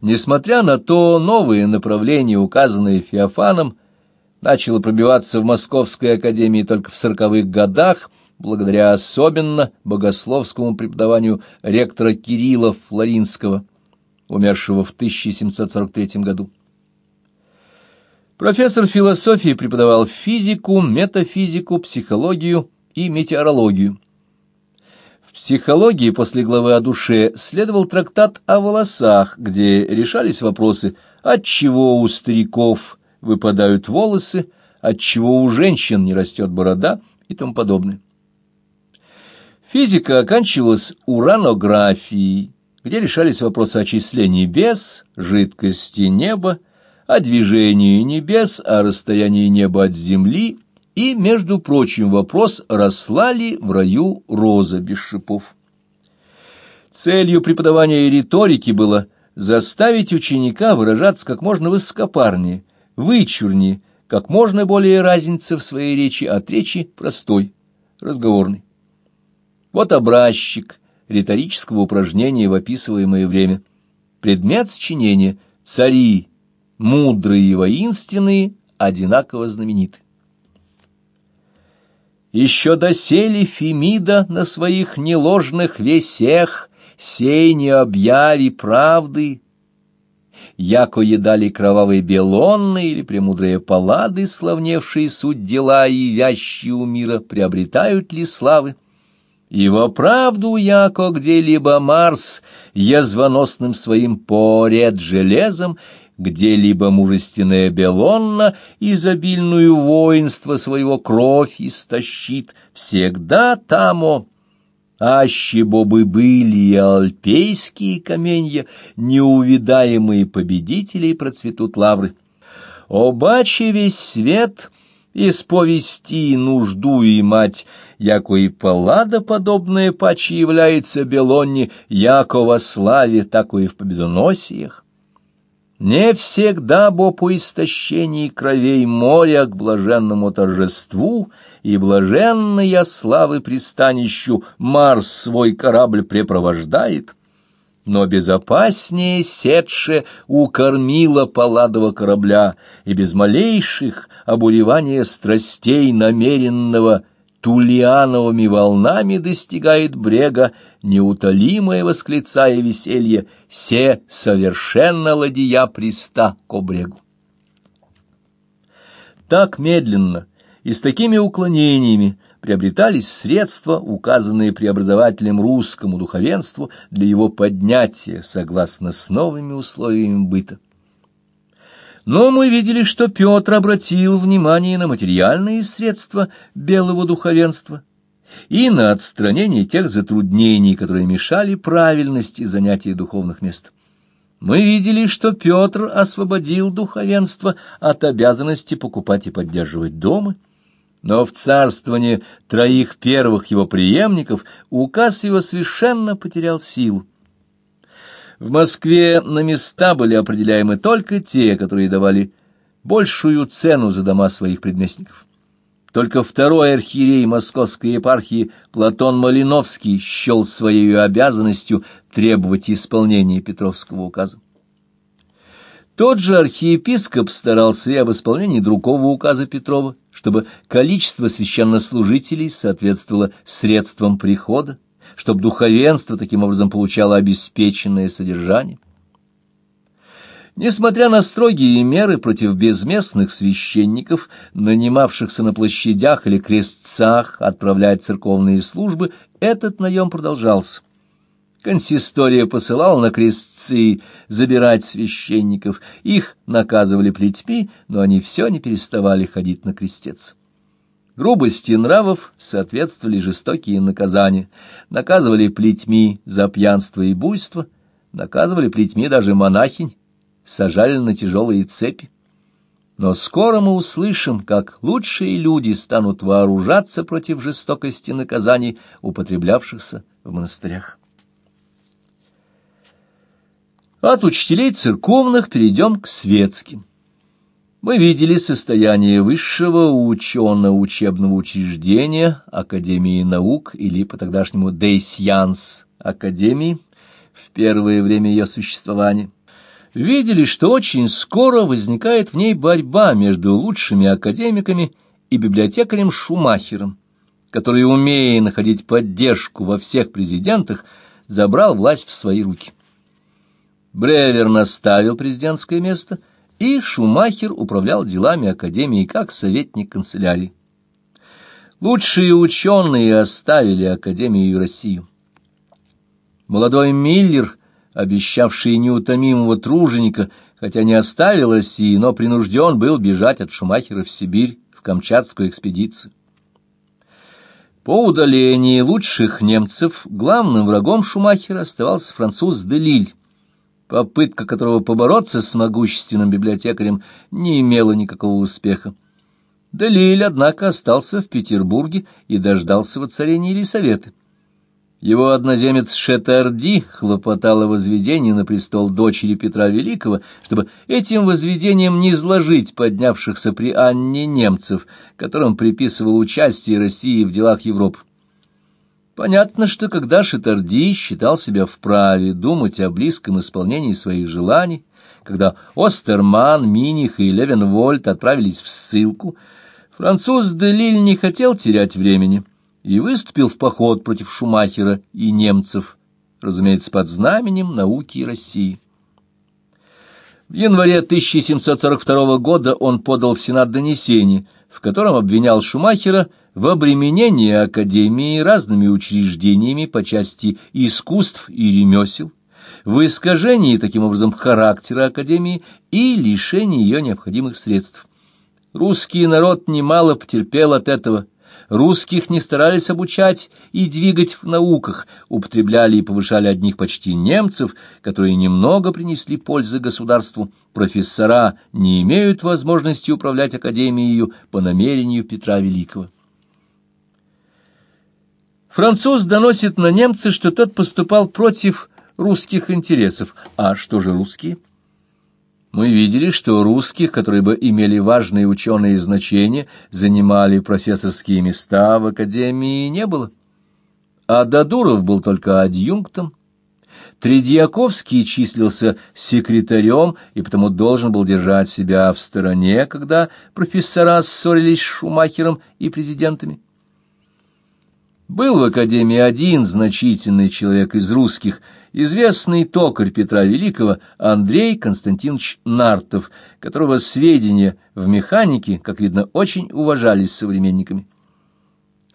Несмотря на то, новые направления, указанные Феофаном, начало пробиваться в Московской академии только в сороковых годах, благодаря особенно богословскому преподаванию ректора Кирилла Флоринского, умершего в 1743 году. Профессор философии преподавал физику, метафизику, психологию и метеорологию. В психологии после главы о душе следовал трактат о волосах, где решались вопросы, от чего у стариков выпадают волосы, от чего у женщин не растет борода и тому подобное. Физика оканчивалась уранографией, где решались вопросы очислений без, жидкости неба, о движении небес, о расстоянии неба от земли и, между прочим, вопрос, росла ли в раю роза без шипов. Целью преподавания риторики было заставить ученика выражаться как можно высокопарнее, вычурнее, как можно более разница в своей речи от речи простой, разговорной. Вот образчик риторического упражнения в описываемое время. Предмет сочинения — цари мудрые и воинственные, одинаково знамениты. Еще доселе Фемида на своих неложных весях сей не объяви правды, яко едали кровавые белонны или премудрые паллады, славневшие суть дела и вящие у мира, приобретают ли славы? И во правду, яко где-либо Марс, язвоносным своим поред железом, где-либо мужественная Белонна изобильную воинство своего кровь истощит, всегда тамо. Аще бобы были и альпейские каменья, неувидаемые победители процветут лавры. Обаче весь свет исповести нужду и мать, яко и паллада подобная паче является Белонне, яко во славе, тако и в победоносиях. Не всегда бо по истощении кровей моря к блаженному торжеству и блаженная славы пристанищу Марс свой корабль препровождает, но безопаснее сетше укормила палладова корабля и без малейших обуревания страстей намеренного тулиановыми волнами достигает брега, неутолимое восклицая веселье, се совершенно ладья приста к брегу. Так медленно и с такими уклонениями приобретались средства, указанные преобразователем русскому духовенству для его поднятия согласно с новыми условиями быта. Но мы видели, что Петр обратил внимание на материальные средства белого духовенства и на отстранение тех затруднений, которые мешали правильности занятия духовных мест. Мы видели, что Петр освободил духовенство от обязанности покупать и поддерживать дома, но в царствовании троих первых его преемников указ его совершенно потерял силу. В Москве на места были определяемы только те, которые давали большую цену за дома своих предместников. Только второй архиерей московской епархии Платон Малиновский счел своей обязанностью требовать исполнения Петровского указа. Тот же архиепископ старался и об исполнении другого указа Петрова, чтобы количество священнослужителей соответствовало средствам прихода, чтобы духовенство таким образом получало обеспеченное содержание. Несмотря на строгие меры против безместных священников, нанимавшихся на площадях или крестцах отправлять церковные службы, этот наем продолжался. Консистория посылала на крестцы забирать священников, их наказывали плетьми, но они все не переставали ходить на крестец. Грубости нравов соответствовали жестокие наказания. Наказывали плетьми за пьянство и буйство, наказывали плетьми даже монахинь, сажали на тяжелые цепи. Но скоро мы услышим, как лучшие люди станут вооружаться против жестокости наказаний, употреблявшихся в монастырях. От учителей церковных перейдем к светским. Мы видели состояние высшего учено-учебного учреждения Академии наук или по-тогдашнему Дейсьянс Академии в первое время ее существования. Видели, что очень скоро возникает в ней борьба между лучшими академиками и библиотекарем Шумахером, который, умея находить поддержку во всех президентах, забрал власть в свои руки. Бревер наставил президентское место, и Шумахер управлял делами Академии как советник канцелярии. Лучшие ученые оставили Академию и Россию. Молодой Миллер, обещавший неутомимого труженика, хотя не оставил России, но принужден был бежать от Шумахера в Сибирь, в Камчатскую экспедицию. По удалении лучших немцев главным врагом Шумахера оставался француз Делиль, попытка которого побороться с могущественным библиотекарем не имела никакого успеха. Делиль, однако, остался в Петербурге и дождался воцарения Елисаветы. Его одноземец Шетарди хлопотал о возведении на престол дочери Петра Великого, чтобы этим возведением не изложить поднявшихся при Анне немцев, которым приписывал участие России в делах Европы. Понятно, что когда Шетарди считал себя вправе думать о близком исполнении своих желаний, когда Остерман, Миних и Левенвольд отправились в ссылку, Француз Делиль не хотел терять времени и выступил в поход против Шумахера и немцев, разумеется, под знаменем науки и России. В январе 1742 года он подал в Сенат донесение, в котором обвинял Шумахера в обременении Академии разными учреждениями по части искусств и ремесел, в искажении таким образом характера Академии и лишении ее необходимых средств. Русский народ немало потерпел от этого. Русских не старались обучать и двигать в науках, употребляли и повышали одних почти немцев, которые немного принесли пользы государству. Профессора не имеют возможности управлять академией по намерению Петра Великого. Француз доносит на немца, что тот поступал против русских интересов. А что же русские? Мы видели, что русских, которые бы имели важные ученые значения, занимали профессорские места в академии, не было. А Дадуров был только адъюнктом. Тредьяковский числился секретарем и потому должен был держать себя в стороне, когда профессора ссорились с Шумахером и президентами. Был в академии один значительный человек из русских – известный токарь Петра Великого Андрей Константинович Нартов, которого сведения в механике, как видно, очень уважались современниками.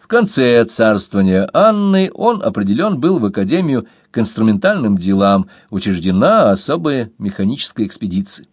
В конце царствования Анны он определен был в Академию к инструментальным делам, учреждена особая механическая экспедиция.